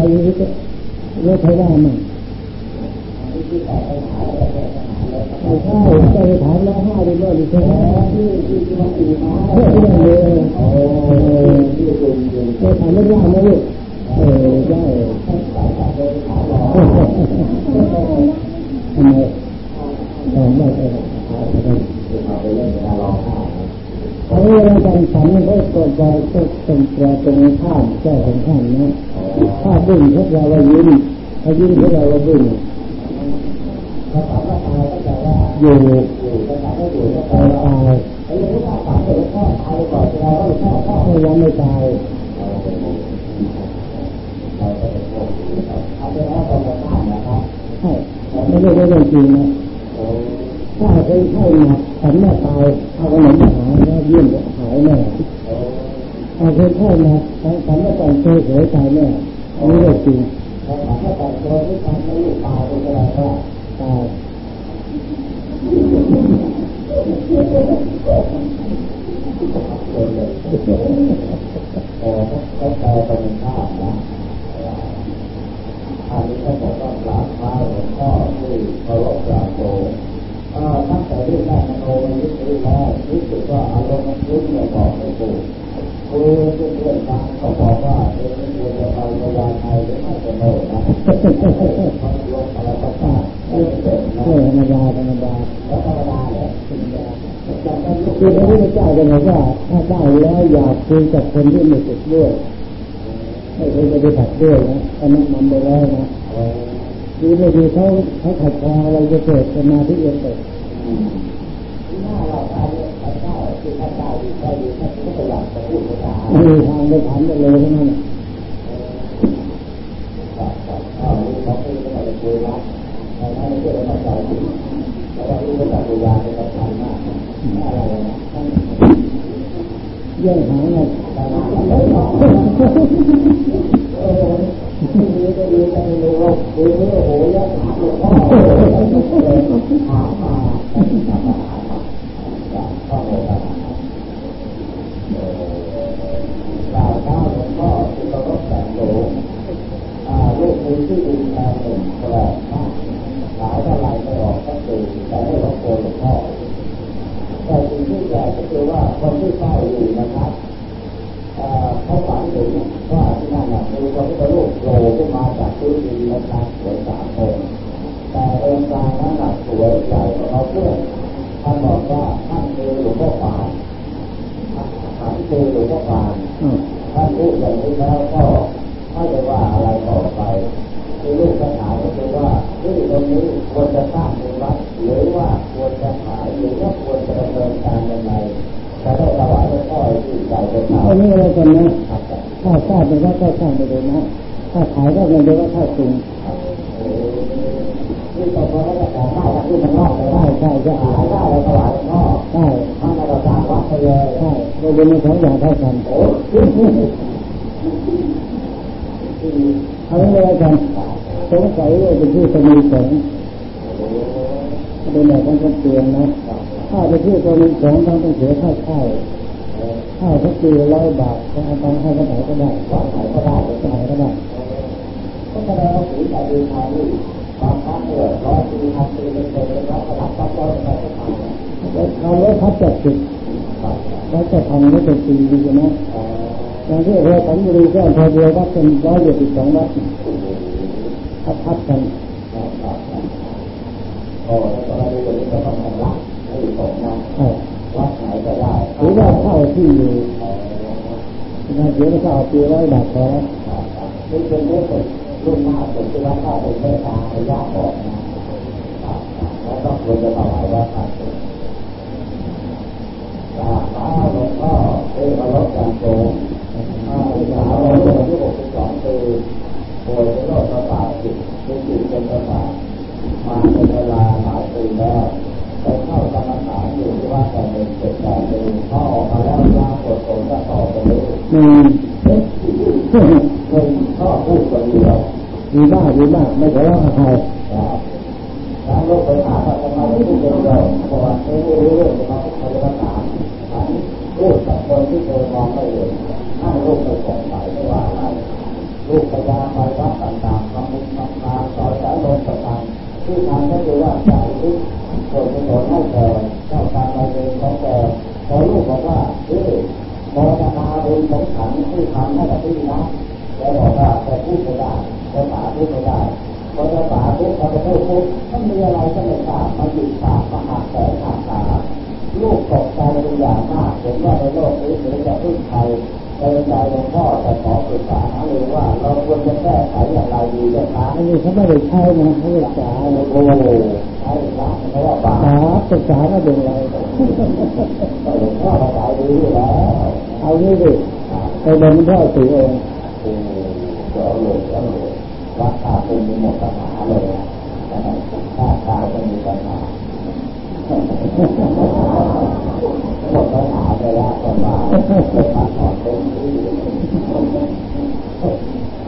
จะไปยังไงก็แล้วใช้ได้ไหมที่ที่ตอบปัญหาแล้วแก้ปัญหาแล้วไม่ใช่ใจถามแล้วห้าดีด้วยดีใช่ไหมที่ที่ที่มันตีมาเพื่อที่จะเลยโอ้ที่คุณคุณจะถามไม่ยากนะลูกเออได้สายตาเป็นขาหลอทำไมตอบได้เออมาไปเล่เราค่ะเอาเวลาการฝันเขาก็จะก็เป็นแปลตรงข้ามแก้ของข้ามนะ ถ้าดึงพวกเราว่ายิ้มถ้ายิ้มพวกเราว่าดึงภาษาว่าตายก็แปลว่าอยู่อยู่ภาษาไม่อยู่ก็แปลตายว่าตายไอ้เรื่องว่าตายเป็นพ่อตายก่อนเราก็พ่อพ่อถ้ายังไม่ตายเราเป็นอาไปแล้วตอนเราตายนะครับใช่ไม่ได้เรื่องจริงนะถ้าคนไข้หนักฉันไม่ตายเอาขนมมาหาแล้วเยี่ยมหายแน่ถ้าคนไข้หนักฉันไม่ต้องเฉยเฉยตายแน่ อันนี้เรื่องจริงภาษาไม่แต่งตัวที่ทำให้ลูกตายเป็นอะไรก็ตายคนเลยเออเขาแปลเป็นข้าวนะอันนี้เขาบอกว่าหลานพาหลวงพ่อที่เคารพกราบโตตั้งแต่เรื่องแรกมโนมันยึดถือแล้วรู้สึกว่าอารมณ์มันฟุ้งเนี่ยบอกไม่ถูก คือเพื่อนๆฟังเขาบอกว่าเออไม่ควรจะไปพยาไทยหรือไม่ก็โน่นะเขาลงมาแล้วก็ฟาดเออธรรมดาธรรมดาแล้วธรรมดาเนี่ยคือพระพุทธเจ้าจะบอกว่าถ้าได้แล้วอยากคุยกับคนที่ไม่ติดด้วยให้คนปฏิบัติด้วยนะอันนั้นนำไปแล้วนะเออดีไม่ดีเขาเขาขัดคออะไรจะเกิดสมาธิเองเกิดที่นเรา ได้เนี่ยพระเจ้าคือพระเจ้าอยู่ได้อยู่ท่านก็อยากจะพูดภาษาไม่มีทางไปถามไปเลยเท่านั้นครับครับอ้าวนี่เขาพูดก็มาจะคุยนะแต่ถ้าไม่เชื่อเราเข้าใจแต่ว่ารู้ภาษาปัญญาเป็นสำคัญมากอะไรนะท่านแย่งหางแต่ว่าเราไม่บอกเออที่นี้ก็ดีใจเลยว่าโอ้โหโอ้โหยักษ์หาหลวงพ่อหามา หามา ถ้าขายก็เป็นว่าถ้าจริงที่ตกลงแล้วจะขอได้ทั้งที่มันนอกได้ใช่จะขายได้เลยถวายหลวงพ่อได้ถ้าเราสร้างวัดไปเลยใช่เราเป็นสองอย่างเท่ากันโอ้เอาไว้เลยกันสงสัยว่าเป็นที่สมีสงเป็นแบบนั้นเตียงนะถ้าเป็นที่สมีสงต้องต้องเสียค่าเช่าค่าสักปีร้อยบาทก็เอาตังค์ให้ก็ไหนก็ได้วัดไหนก็ได้ก็ไหนก็ได้ แสดงว่าสีแต่ดีทางนี่บางครั้งเนี่ยร้อยปีพันปีเป็นเป็นเป็นร้อยสลับซับซ้อนไปก็ทำนะเราไว้พัดจัดจุดครับแล้วจะทำไม่เป็นปีดีนะเอ่ออย่างที่เราสันบุรีก็อำเภอเดียววัดเป็นร้อยเจ็ดสิบสองวัดพัดพัดกันครับครับครับโอ้ในกรณีอย่างนี้ก็ต้องชำระให้ตกนะใช่วัดไหนก็ได้หรือว่าเข้าที่อยู่งานเสียวก็เอาปีร้อยบาทพอแล้วครับบนี่เป็นเรื่อง ของรุ่นหน้าผมที่ว่าเข้าเป็นเมตตาให้ญาติบอกนะครับครับแล้วก็ควรจะถวายวัดครับกราบพระหลวงพ่อที่เคารพกันโตอ่าลูกสาวเราอายุ62ปีป่วยเป็นโรคประสาทจิตเป็นจิตเป็นประสาทมาเป็นเวลาหลายปีแล้วไปเข้ากรรมฐานอยู่ที่วัดแต่เป็นเจ็ดแปดปีพอออกมาแล้วปรากฏผลก็ต่อไปนี้หนึ่งหนึ่งชอบพูด คนเดียวดีมากดีมากไม่ทะเลาะกับใครแล้วลูกไปหาทำไมไม่พูดคนเดียวเพราะว่าไม่รู้เรื่องจะมาพูดภาษาอันพูดกับคนที่เคยมองไม่เห็นให้ลูกไปสงสัยไม่ว่าอะไรลูกพยายามไปวัดต่างๆทำบุญทำทานสอสายลมต่างๆที่ทำก็คือว่าใจที่คนจะสอนให้แก่ อันนี้เขาไม่ได้ใช้นะเขาศึกษาโอ้หใช่ครับเพราะว่าศึกษาไม่เป็นไรหลวงพ่อาษาดีอยู่แล้วเอานี่ดิไปเดินพ่อสีเองโอ้เดี๋ยวเลยเดี๋ยวเลยราคาเป็นมีหมดปัญหาเลยนะค่าตายก็มีปัญหาหมดปัญหาไปแล้วก็มามาขอเป็นที่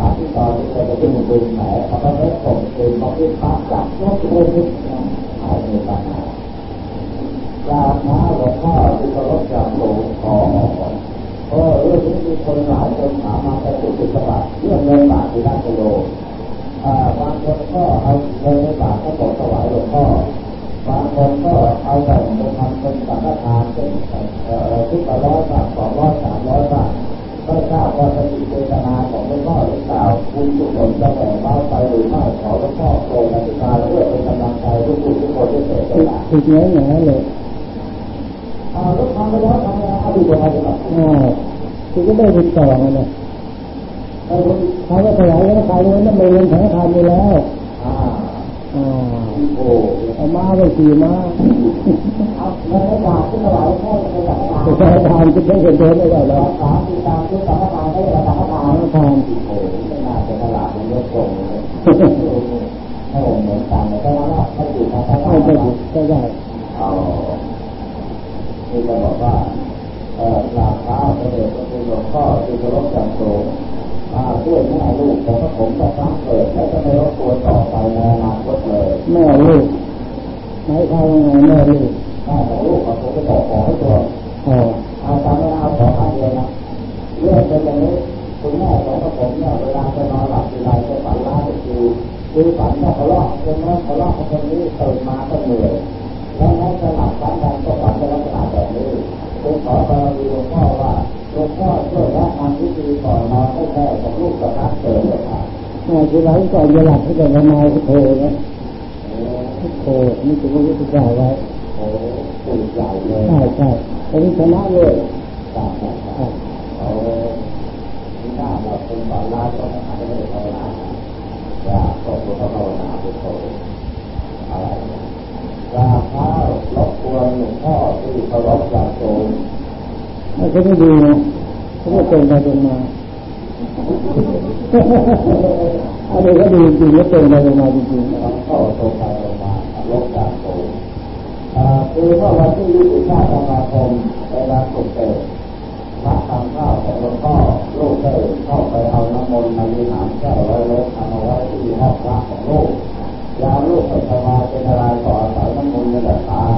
ขาที่ตอนที่เราจะขึ้นบึงไหนเขาก็ไม่ส่งคืนเขาขึ้นภาพจากยกเลยหายมีปัญหากราบน้าหลวงพ่อที่เคารพจากหลวงขอเพราะเรื่องนี้มีคนหลายคนถามมาแต่สุดสุดบาทเรื่องเงินบาทที่ด้านกิโลบางคนก็เอาเงินบาทก็บอกถวายหลวงพ่อบางคนก็เอาแบ่งเป็นทำเป็นสังฆทานเป็นทุกร้อยบาทสองร้อยสามร้อยบาท ก็ทราบว่าจะมีเจตนาของหลวงพ่อหรือเปล่าคุณทุกคนจะแบ่งเบาไปหรือไม่ขอหลวงพ่อโปรดอธิการเพื่อเป็นกำลังใจทุกคนทุกคนที่เสียสละติดเนื้ออย่างนั้นเลยอาลูกทำไปแล้วทำไปแล้วดูยังไงดีครับอ่าคือก็ได้ติดต่อกันเลยเขาก็ขยายแล้วขายเงินนั่นไม่เงินแผงทานไปแล้ว อ่าอ่าโอ้เอามาไปขี่มาเอาเงินไม่บาทที่เราไหลพ่อจะไปจัดการจะใช้ทานจะได้เงินเดือนไม่ได้แล้วสามสี่ตามที่สัมปทานได้ระดับทานทานโอ้ไม่น่าจะตลาดมันเยอะตรงเลยให้ผมเหมือนกันแต่ว่าไม่อยู่ในตลาไม่ดได้ก็ได้เอาที่จะบอกว่าเอ่อหลักพระพระเดชพระคุณหลวงพ่อที่เคารพอย่างสูงมา ช่วยแม่ลูกของพระผมจะตั้งเกิดและจะไม่รบกวนต่อไปในอนาคตเลยแม่ลูกไหนเขาไงแม่ลูกแม่ของลูกของผมจะบอกขอให้ตัวอ๋อเอาตามไม่เอาขอข้างเดียวนะเรื่องเป็นอย่างนี้คุณแม่ของพระผมเนี่ยเวลาจะนอนหลับทีไรจะฝันร้ายทุกทีคือฝันว่าทะเลาะคนนั้นทะเลาะกับคนนี้ตื่นมาก็เหนื่อยแล้วแม้จะหลับฝันใดก็ฝันในลักษณะแบบนี้คุณขอบารมีหลวงพ่อว่า หลวงพ่อช่วยแนะนำวิธีก่อนนอนให้แม่ของลูกกับนักเกิดเลยค่ะแม่ที่ร้านก่อนจะหลับให้แต่ละนายโทรนะโทรนี่จะรู้ทุกอย่าไว้โอ้ตื่นใหญ่เลยใช่ใช่อันนี้ชนะเลยครับครับเอาที่หน้าเราเป็นฝันร้ายก็อาจจะไม่ได้ภาวนาว่าครอบครัวเขาภาวนาพุทโธอะไรกราข้ารบกวนหลวงพ่อที่เคารพอย่างสูงไม่ใช่ไม่ดีนะ เขาก็เป็นไปเป็นมาอันนี้ก็ดีจริงแล้วเป็นไปเป็นมาจริงหลวงพ่อโตไปลงมาลบจากสูงคือเมื่อวันที่25ธันวาคมเวลาสุกเกิดพระทำข้าวของหลวงพ่อลูกได้เข้าไปเอาน้ำมนต์ในวิหารแก้วร้อยล็กทำเอาไว้ที่ห้องพระของลูกยาลูกไปสมาเป็นอะไรต่ออาศัยน้ำมนต์ในแบบทาน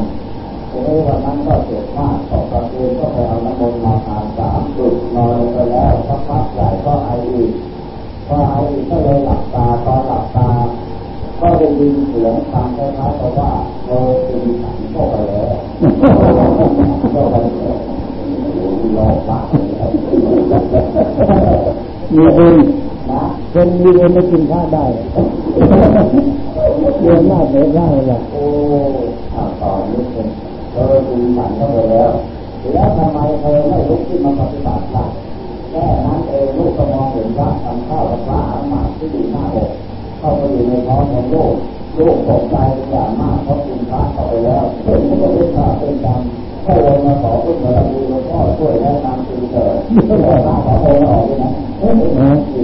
ทีนี้วันนั้นก็เจ็บมากต่อกลางคืนก็ไปเอาน้ำมนต์มาทานสามจุดนอนไปแล้วสักพักใหญ่ก็ไออีกพอไออีกก็เลยหลับตาตอนหลับตา ก็ได้ยินเสียงฟังคล้ายๆกับว่าโลกินขันเข้าไปแล้วก็ไปแล้วรอฟังๆมีบุญนะคนมีเงินไม่กินข้าวได้เรียนมากเลยได้ละโอ้อ่าต่อนิดนึง ฝันเข้าไปแล้ว แล้วทำไมเธอไม่ลุกขึ้นมาปฏิบัติล่ะแค่นั้นเองลูกก็มองเห็นว่าทำข้าวพระอาหารที่อยู่หน้าอกเข้าไปอยู่ในท้องของลูกลูกตกใจอย่างมากเพราะกินพระเข้าไปแล้วเพื่อนก็เป็นพระเป็นกรรมก็เลยมาขอพุทธบารมีหลวงพ่อช่วยแนะนำคุณเถิดไม่ได้พระขอโทษออกด้วยนะเฮ้ยอยู่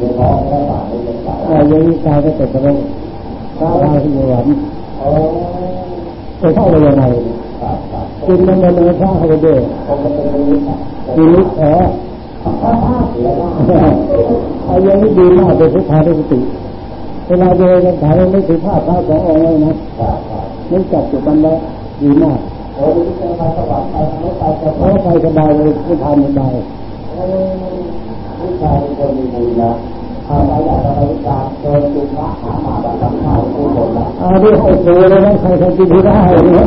ในท้องแล้วบาดเลยเป็นสายอายุนี้ตายก็ตกกระโดดตายที่หวันโอ้จะเข้าไปยังไงครับ กินมันมันมันฆ่าเขาไปด้วยผมก็เป็นอย่างนี้นะชีวิตแผลถ้าถ้าเอาอย่างนี้ดีมากเป็นพุทธานุสติเวลาเดินกันถ่ายไม่ถือผ้าผ้าสององค์เลยนะไม่จับจุดกันแล้วดีมากโอ้ยจะมาไปไม่ไปจะไปไปสบายเลยพุทธานุสบายผู้ชายคนมีบุญนะทำอะไรอยากจะไปการเดินจุดพระหาหมาแบบทำข้าวทุกคนละเอาดิให้ซื้อเลยนะใครใครกินได้เนี่ย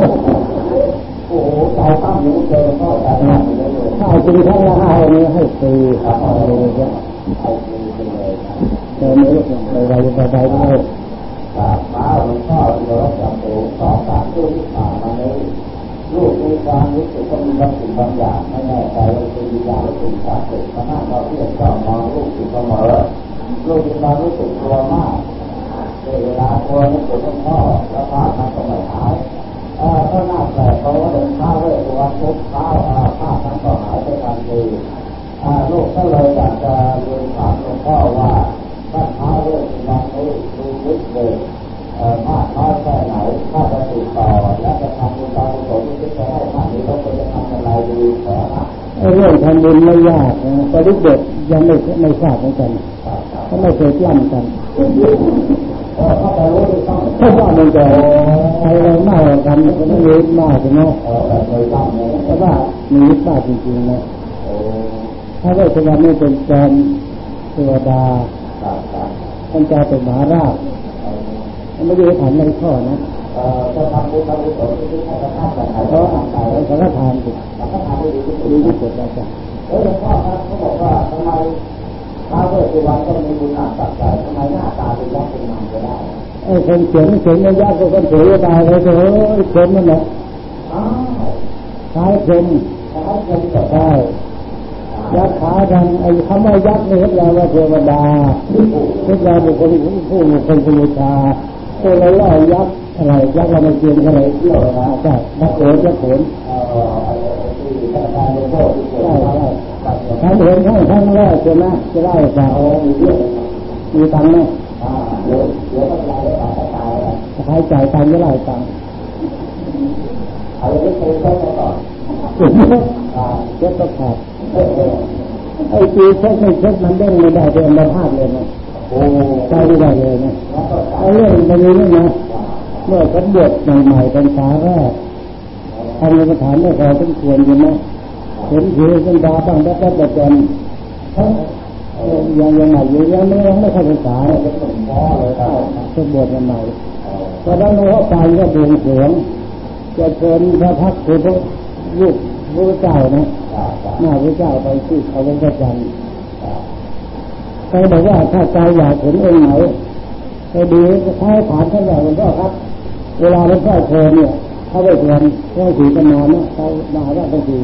อ้โหใจตั้งอยู่เจอก็ใจตั้งอยู่เลยถ้าจริงทั้งละห้านี้ให้ฟรีครับเอาเลยครับแต่ไม่ไม่ไรไปไปไม่กราบเท้าหลวงพ่อที่เราจับตัวสอบการตู้ที่ผ่านมานี้ลูกมีความรู้สึกว่ามีบางสิ่งบางอย่างไม่แน่ใจว่าเป็นวิญญาณหรือเป็นสัตว์เกิดมาหน้าเราเรียกก็มองลูกอยู่เสมอลูกมีความรู้สึกกลัวมากเวลากลัวนึกถึงพ่อแล้วพามันก็ไม่หายากนะแต่เด็กยังไม่ไม่ทราบเหมือนกันเขาไม่เคยปล้ำกันเขาไปรู้ที่ต้องถ้าว่ามันจะอะไรมากกันก็ต้องรู้มากใช่ไหมแต่ว่ามีมากจริงๆนะถ้าได้สวรรค์นี่เป็นจอมเทวดาเป็นจาเป็นมหาราชมันไม่ได้ถามในข้อนะจะทำบุญทำบุญที่ให้ประทานกันเพราะทานสังฆทานสิสังฆทานดีที่สุดดีที่สุดแล้วจ้ะเออห ลวงพ่อครับเขาบอกว่าทำไมพระเวสสุวรรณต้องมีบุญหนักตัดใจทำไมหน้าตาเป็นยักษ์เป็นมังก็ได้ไอ้คนเขียนเขียนไม่ยากก็คนเขียนตายเลยเถอะเขียนนั่นแหละคล้ายเขียนคล้ายเขียนก็ได้ยักษ์ขาทางไอ้คำว่ายักษ์นี่เราว่าเทวดาเทวดาบุคคลผู้บุคคลผู้บูชาตัวเราล่อยักษ์อะไรยักษ์เราไม่เกียนอะไรเล่อนะใช่ยักโขนยักโขนใช่ใช่ ทั้งเห็นทั้งทั้งแรกใช่ไหมจะได้จะเอามีตังค์ไหมเดี๋ยวเดี๋ยวก็ไล่ตายตายใช้จ่ายตังค์ไม่ไล่ตังค์เอาไม่เคยใช้ก่อนเช็ดก็ขาดไอ้ตีเช็ดไม่เช็ดมันเด้งไม่ได้เป็นอันภาพเลยนะใช้ไม่ได้เลยนะไอ้เรื่องมันนี้นะเมื่อฉันบวชใหม่ๆเป็นสาแรกทำในสถานไม่พอสมควรใช่ไหม เห็นผิวเป็นดาบ้างแล้วก็จะเป็นยังยังใหม่อยู่ยังไม่ยังไม่เข้าภาษาเลยก็บวชใหม่ตอนนั้นหลวงพ่อไปก็เดินเสียงจะเชิญพระพักคือพระลูกพระเจ้านะหน้าพระเจ้าไปที่เขาเป็นพระจันทร์ใครบอกว่าถ้าใจอยากเห็นองค์ไหนไปดีก็ท้ายฐานท่านอย่าหลวงพ่อครับ เวลาหลวงพ่อเชิญเนี่ยเขาไปเชิญเพื่อถือกันนานนะเขามาว่าบางที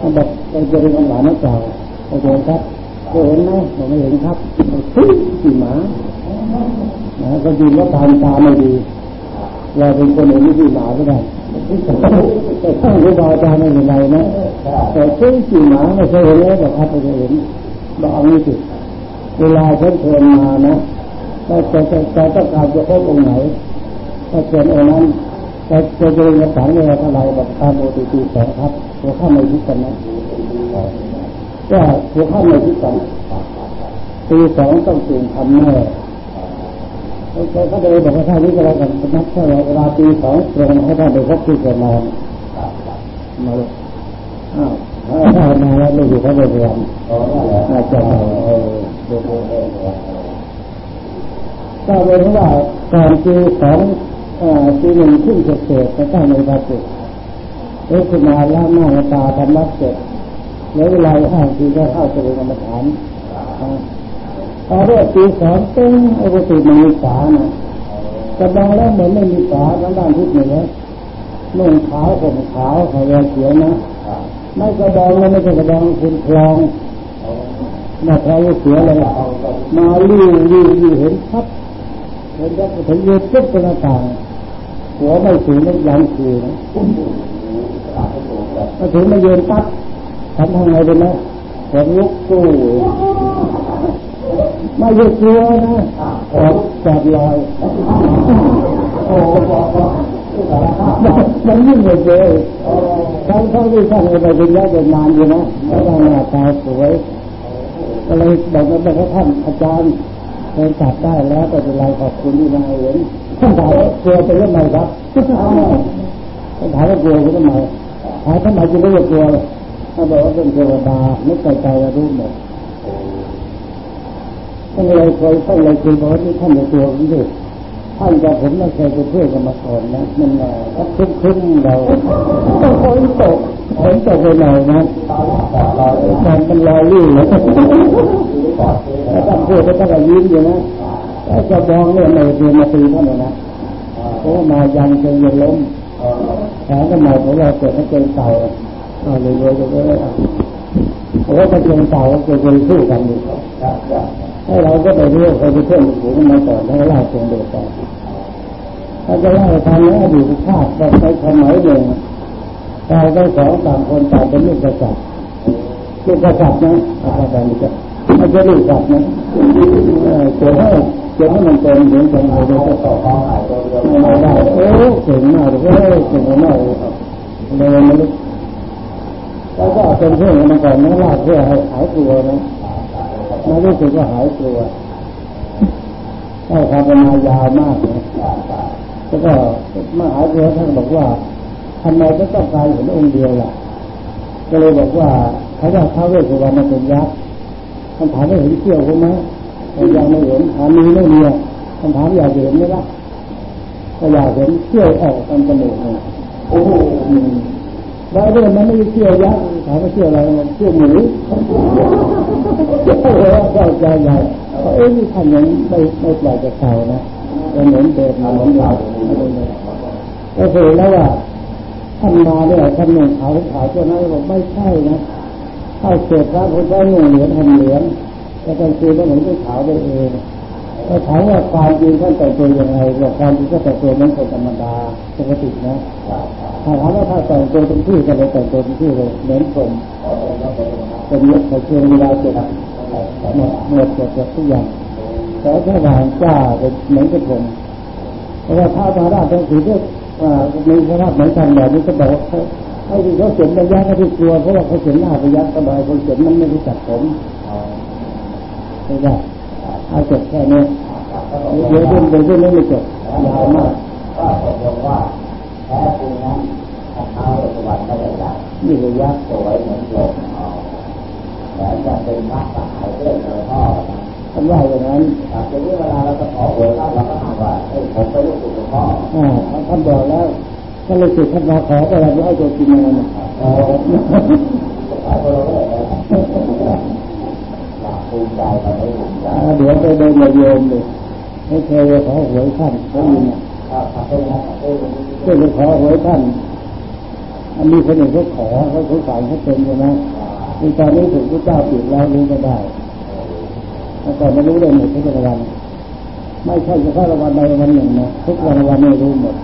ท่านบอกไปเจอกันหลานนักเก่าไปเจอครับเห็นไหมผมไม่เห็นครับขี่หมานะก็ดีว่าตามตาไม่ดีเราเป็นคนเห็นที่หมาไม่ได้แต่ข้างครูบาอาจารย์ไม่เป็นไรนะแต่เช่นขี่หมาไม่เคยเห็นเลยบอกครับไม่เคยเห็นบอกเอานี่สิเวลาฉันเชิญมานะถ้าจะจะจะต้องการจะพบองค์ไหนถ้าเชิญองค์นั้นจะจะเดินกระสังเวลาเท่าไรแบบตามโอทีตีสองครับ ตัวข้าไม่คิดกันนะก็หัวข้ามในที่กันตีสองต้องตื่นทำแน่เขาเขาเลยบอกว่าท่านี้ก็แล้วกันนับเท่าไรเวลาตีสองตรงให้ท่านไปพบที่จะนอนมาเลยอ้าวถ้ามาแล้วไม่อยู่เขาไปเรียนอาจารย์ก็เป็นว่าก่อนตีสองตีหนึ่งขึ้นเศษไปตั้งในบาตุเอ๊ะคุณมาล้างหน้าตาทำรับเสร็จแล้วเวลาห้าทีก็เข้าเจริญกรรมฐานพอเรื่องตีสองตึ้งอ้ปติมันมีฝานะจะบองแล้วเหมือนไม่มีฝาทางด้านทิศเหนือนุ่งขาวผมขาวขาวเขียวนะไม่กระดองแล้วไม่ใช่กระดองคุณคลองมาแพ้เสียเลยมาลู่ลู่ลู่เห็นชัดเห็นแล้วถึงยืดปุ๊บเป็นต่างหัวไม่สูงไม่ยันคือนะ มาถึงมาเยืนปั๊บทำทำไงเป็นไหมผมลุกสู้ม่หยุดกลัวนะผมจับลอยโอ้โหมันยิ่งเลยเลยทั้งทั้งที่ท่านไปเป็นญาตินานอยู่นะแล้วหน้าตาสวยก็เลยบอกว่าบอกว่าท่านอาจารย์เคยจับได้แล้วก็เป็นไรขอบคุณที่มาเห็นท่านถามว่ากลัวไปยังไงครับท่านถามว่ากลัวไปทำไมถามทำไมจึงไม่กลัวท่านบอกว่าเป็นเทวดาไม่ใจใจรู้หมดท่านเลยเคยท่านเลยคุยบอกว่าที่ท่านในตัวผมดิท่านกับผมไม่เคยไปเพื่อนกันมาก่อนนะมันแหละคุ้มคุ้มเราฝนตกฝนตกไปหน่อยนะมันเป็นรอยลื่นเลยแล้วท่านพูดแล้วท่านก็ยิ้มอยู่นะแล้วจะมองเนี่ยในเรียนมาตีท่านเลยนะเพราะว่ามายังจนเย็นล้ม แผลก็หมายของเราเกิดให้เจอเต่าเอาเลยเลยเลยเพราะว่าถ้าเจอเต่าก็จะเคยสู้กันอยู่ให้เราก็ไปเรื่อยไปเพื่อนหูกันมาก่อนแล้วเล่าตรงเดียวกันถ้าจะเล่าทางนี้อดีตชาติแบบในสมัยหนึ่งเราได้สองต่างคนต่างเป็นลูกกษัตริย์ลูกกษัตริย์นะอาจารย์จะไม่ใช่ลูกกษัตริย์นะเกิดให้ เกิดให้มันเป็นเหมือนกันเลยจะต่อข้อหายตัวเดียวไม่ได้โอ้เก่งมากเลยเก่งมากเลยเลยไม่รู้แล้วก็เป็นเพื่อนกันก่อนนะลาเพื่อให้หายกลัวนะไม่รู้สึกว่าหายกลัวได้ความเป็นมายาวมากนะแล้วก็มาหาเถรท่านบอกว่าทำไมก็ต้องการเห็นองค์เดียวล่ะ ก็เลยบอกว่าเขาว่าท้าเวสสุวรรณเป็นยักษ์คำถามว่าเห็นเที่ยวไหม ยังไม่เห็นถามมีไม่มีคำถามอยากเห็นไหมล่ะก็อยากเห็นเที่ยวออกตามจมูกเลยโอ้โหแล้วเรื่องมันไม่เที่ยวยักษ์ถามว่าเที่ยวอะไรมันเที่ยวหมูเที่ยวเข้าใจใหญ่เอ้ยนี่ท่านยังไม่ไม่ปล่อยจากเก่านะยังเหมือนเดิมเหมือนเก่าก็คือแล้วว่าท่านมาเนี่ยท่านหนุ่มขาวขาวตัวนั้นบอกไม่ใช่นะถ้าเกิดพระพุทธเจ้าหนุ่มเหลืองห่มเหลือง แต่กลางคืนก็เหมือนผู้ขาวไปเองก็ถามว่าความจริงท่านแต่งตัวยังไงบอกความจริงก็แต่งตัวนั้นเป็นธรรมดาปกตินะถ้าถามว่าถ้าแต่งตัวเป็นที่ก็เลยแต่งตัวเป็นที่เลยเหมือนผมเป็นยศใส่เชิงเวลาเจ็บหมดหมดเจ็บทุกอย่างแต่ถ้าวานจ้าเป็นเหมือนกับผมเพราะว่าพระราชทั้งสี่เรื่องมีพระราชเหมือนกันแบบนี้ก็บอกให้ที่เขาเขียนระยะก็ที่กลัวเพราะว่าเขาเขียนหน้าระยะสบายคนเขียนมันไม่รู้จักผม ไม่ได้เอาจบแค่นี้เดี๋ยวเรื่องเดี๋ยวเรื่องไม่จบยาวมากก็ตกลงว่าแท้จริงนั้นเท้าสวรรค์ไม่ได้ยักษ์นี่ระยะสวยเหมือนลมแต่จะเป็นพระสายเพื่อนเลยพ่อท่านว่าอย่างนั้นครับทีนี้เวลาเราจะขอหวยเราก็ถามว่าเฮ้ยผมเป็นลูกศิษย์หลวงพ่ออ่าท่านบอกแล้วท่านเลยสิท่านมาขอไปแล้วให้ตัวจริงมาเนี่ยเออขายตัวเราเลยอยาก ภูมิใจแต่ไม่ภูมิใจเดี๋ยวไปเดินมาโยมเลยให้เคยขอหวยท่านเขาอยู่เนี่ยถ้าทำเป็นนะเพื่อไปขอหวยท่านอันนี้คนหนึ่งเขาขอเขาเขาสายเขาเป็นใช่ไหมในตอนนี้ถึงพระเจ้าปิดแล้วรู้ก็ได้แล้วก็ไม่รู้ได้หมดทุกรางวัลไม่ใช่เฉพาะรางวัลใดวันหนึ่งนะทุกรางวัลไม่รู้หมด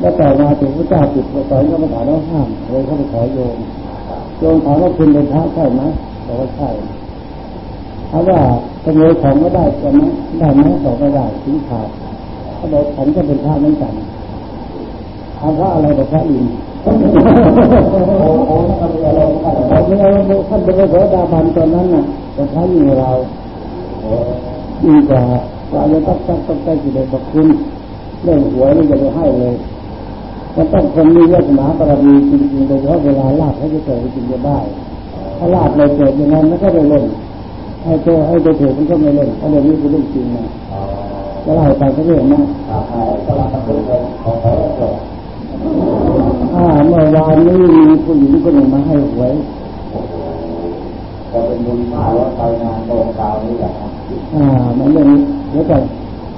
แล้วต่อมาถึงพระเจ้าปิดสอนก็มาถามว่าห้ามเลยเขาไปขอโยมโยมถามว่าคุณเป็นพระใช่ไหมบอกว่าใช่ ถามว่าขโมยของไม่ได้ใช่ไหมได้ไหมบอกไม่ได้ทิ้งขาดเขาบอกฉันก็เป็นพระเหมือนกันถามพระอะไรบอกพระอินทร์โอ้โหนั่านเราเป็นอะไรท่านเป็นพระดาบันตอนนั้นน่ะแต่พระยิ่งกว่าเราโอ้ยิ่งกว่าเราจะต้องตั้งต้องใจกิเลสบอกคุณเรื่องหวยนี่จะไปให้เลยมันต้องคนมีวาสนาบารมีจริงๆโดยเฉพาะเวลาลาบให้จะเกิดจริงจะได้ ถ้าลาบไม่เกิดอย่างนั้นมันก็ไม่เล่น ให้ตัวให้ตัวถูกมันก็ไม่เล่นเพราะเรื่องนี้เป็นเรื่องจริงนะจะเล่าให้ฟังสักเรื่องนะครับกำลังทำเป็นของเขาเกิดอ่าเมื่อวานนี้มีผู้หญิงคนหนึ่งมาให้หวยจะเป็นบุญมากแล้วไปงานโรงกาวนี่แหละครับอ่ามันเรื่องนี้แล้วก็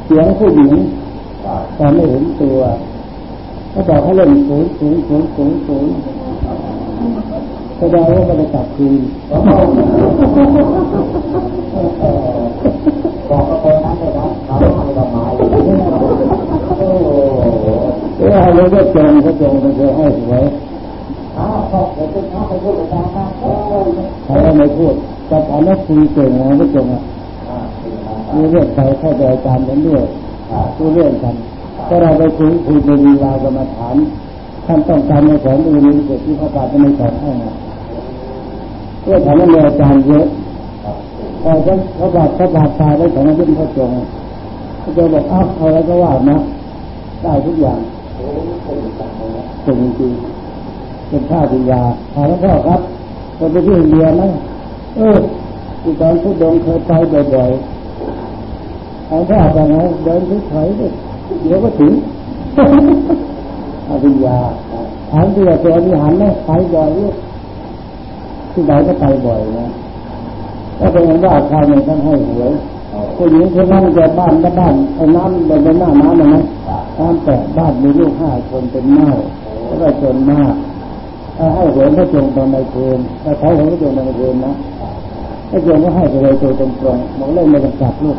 เสียงผู้หญิงแต่ไม่เห็นตัว ก็บอกให้เล่นศูนย์ศูนย์ศูนย์ศูนย์ศูนย์ แสดงว่ามันจะกลับคืนบอกก็เป็นนั้นเลยนะเขาให้ดอกไม้โอ้โหเออเราก็จงก็จงไปเคยให้หวยเขาไม่พูดแต่ถามว่าคุยเก่งนะก็จงอะมีเรื่องใครเข้าใจอาจารย์กันด้วยคุยเรื่องกันก็เราไปคุยคุยในเวลากรรมฐานท่านต้องการในสอนตรงนี้เกิดที่พระบาทจะไม่สอนให้นะ เพื่อทำให้มีอาจารย์เยอะพอเขาเขาบาดเขาบาดตายได้ของยิ่งพระจงพระจงบอกอ้าวเอาแล้วก็ว่านะได้ทุกอย่างเป็นจริงเป็นข้าวิญญาถามหลวพ่อครับคนไปที่อินเดียไหมเออที่ตอนทุดงเคยไปบ่อยๆถามว่าเป็นไงเดินเฉยๆเดี๋ยวก็ถึงอาวิญญาถามที่ว่าเจอวิหารไหมไปบ่อย ที่ไหนก็ไปบ่อยนะก็เป็นอย่างว่าใครเนี่ยท่านให้หวยผู้หญิงคนนั้นจะบ้านก็บ้านเอาน้ำเป็นหน้าน้ำนะนะน้ำแตกบ้านมีลูกห้าคนเป็นเน่าแล้วก็จนมากถ้าให้หวยพระจงตอนในคืนถ้าใช้หวยพระจงตอนในคืนนะพระจงก็ให้ไปเลยตัวตรงๆบอกเล่นไม่ต้องกลับลูก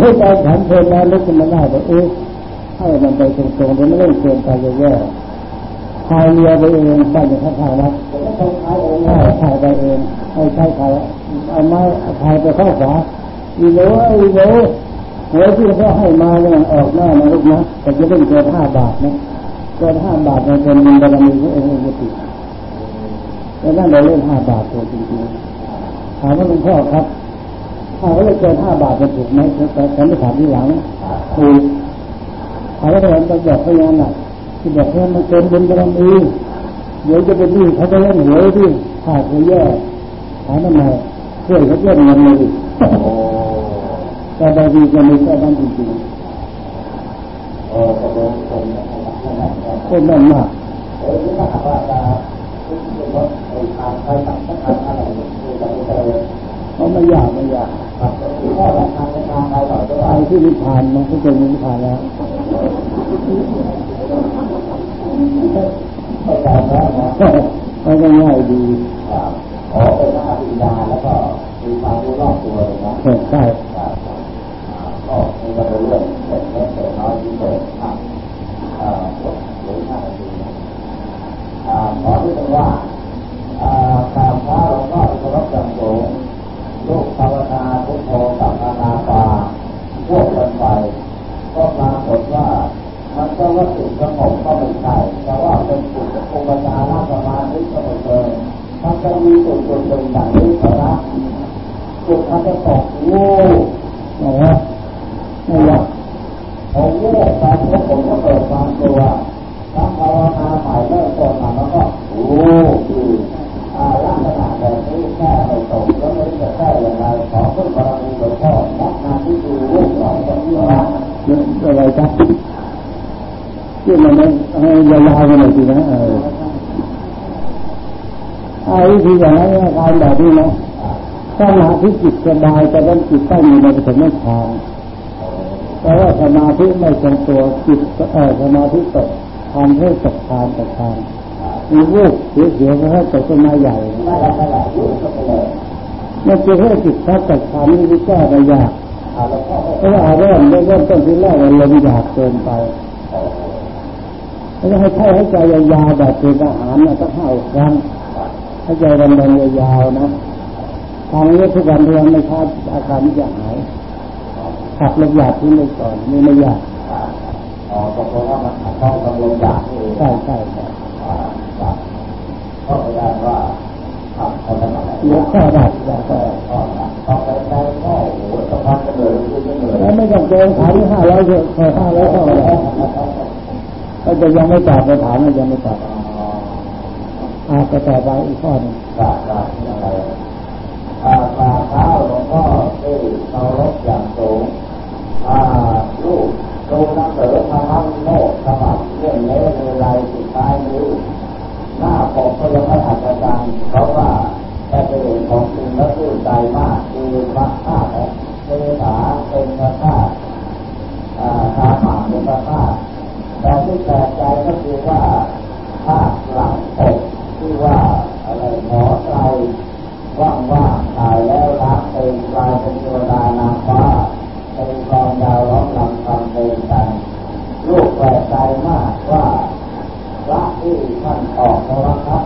ให้ใจขันเพลินแล้วลุกขึ้นมาได้แต่เอ๊ะให้มันไปตรงๆเดี๋ยวไม่เล่นเกินไปแย่ๆ พายเรือไปเองบ้านอยู่ข้างๆนะใช่พายไปเองให้ใช้พายเอาไม้พายไปข้าขวาอีโหลอีโหลหัวที่เขาให้มาเนี่ยออกหน้านะลูกนะแต่จะเล่นเกินห้าบาทนะเกินห้าบาทมันเป็นบารมีขององค์ปฏิแล้วนั่นเราเล่นห้าบาทตัวจริงๆถามว่าหลวงพ่อครับถ้าเขาเลยเกินห้าบาทจะถูกไหมแต่ฉันไม่ถามที่หลังถูกถามว่าเราจะบอกพยานน่ะ ที่บอกว่ามันเกินบุญบารมีเดี๋ยวจะเป็นนี่เขาจะเล่นหวยที่ขาดไปแย่ถามทำไมช่วยเขาเล่นเงินเลยแต่บางทีจะมีแค่นั้นจริงๆเออตกลงคนคนนั่นมากเออที่ถ้าหากว่าจะคิดว่าไอ้ทางใครต่างก็ทางอะไรคือจะไม่เจอเขาไม่ยากไม่ยากครับคือแค่ว่าทางในทางใครต่อจะไปว่าที่นิพพานมันก็เป็นนิพพานแล้ว เข้าใจแล้วนะมันก็ง่ายดีอ๋อเป็นหาปิญาแล้วก็มีความรู้รอบตัวเลยนะใช่ก็มีความรู้เรื่องเล็กเล็กน้อยที่เกิดอ่าอ่าหรือห้านาทีอ่าขอที่เป็นว่า ขณะที่จิตสบายแต่ว่าจิตตั้งอยู่ในปฐมฌานแต่ว่าสมาธิไม่ทรงตัวจิตเออสมาธิตกทำให้ตกฌานตกฌานมีวูบเสียวๆให้ตกต้นไม้ใหญ่นั่นแหละนั่นแหละรูปก็ไปเลยมันจะให้จิตพักตกฌานนี่แก้ไปยากอาหลวงพ่อเพราะว่าเริ่มเริ่มต้นที่แรกมันลมอยากเกินไปแล้วให้เข้าให้ใจยาวๆแบบเป็นอาหารนะต้องห้าครั้งให้ใจดำๆยาวๆนะ ทางนี้ทุกวันเดือนไม่ช้าอาการนี้จะหายขับลมหยาบทิ้งไปก่อนนี่ไม่ยากอ๋อตกลงว่ามันต้องกำลังอยากนี่ใช่ใช่ใช่ก็พยายามว่าทำเขาจะมาไหนเดี๋ยวข้อดับอยากก็ก็ต้องไปใจก็โอ้โหสะพานจะเลยขึ้นไม่เลยแล้วไม่ต้องเกินขายห้าร้อยเถอะขอห้าร้อยเท่าไหร่ก็จะยังไม่ตอบไปถามยังไม่ตอบอาจจะต่อไปอีกข้อหนึ่ง กราบกราบอะไรากราบเท้าหลวงพ่อที่เคารพอย่างสูงอ่าลูกดูหนังสือธรรมะโมกฉบับเรื่องเล่ในลายสุดท้ายนี้หน้าปกก็ยังไม่อัศจรรย์เพราะว่าแต่เป็นเรื่องของจริงและชื่นใจมากคือพระธาตุเทศาเป็นพระธาตุอ่าชาหมาเป็นพระธาตุแต่ที่แปลกใจก็คือว่าภาคหลังปกที่ว่าอะไรหมอไตร ว่างว่าตายแล้วรักเป็นกลายเป็นเทวดานางฟ้าเป็นกองดาวร้องลำทำเพลงกันลูกแปลกใจมากว่าพระที่ท่านออกโทรทัศ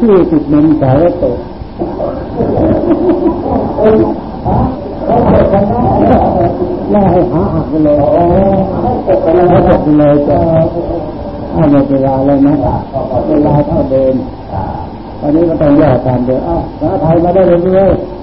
ชื่อติดเมนสายตกเอ้ยฮะเขาให้หาหักไปเลยโอ้ให้เกิดกันไล่แล้ให้วตกไปเลยจะถ้าหมดเวลาเลยนะเวลาเท่าเดิมตอนนี้ก็ต้องแยกกันเดี๋ยวอ้าวสาไทยมาได้เรื่อยๆ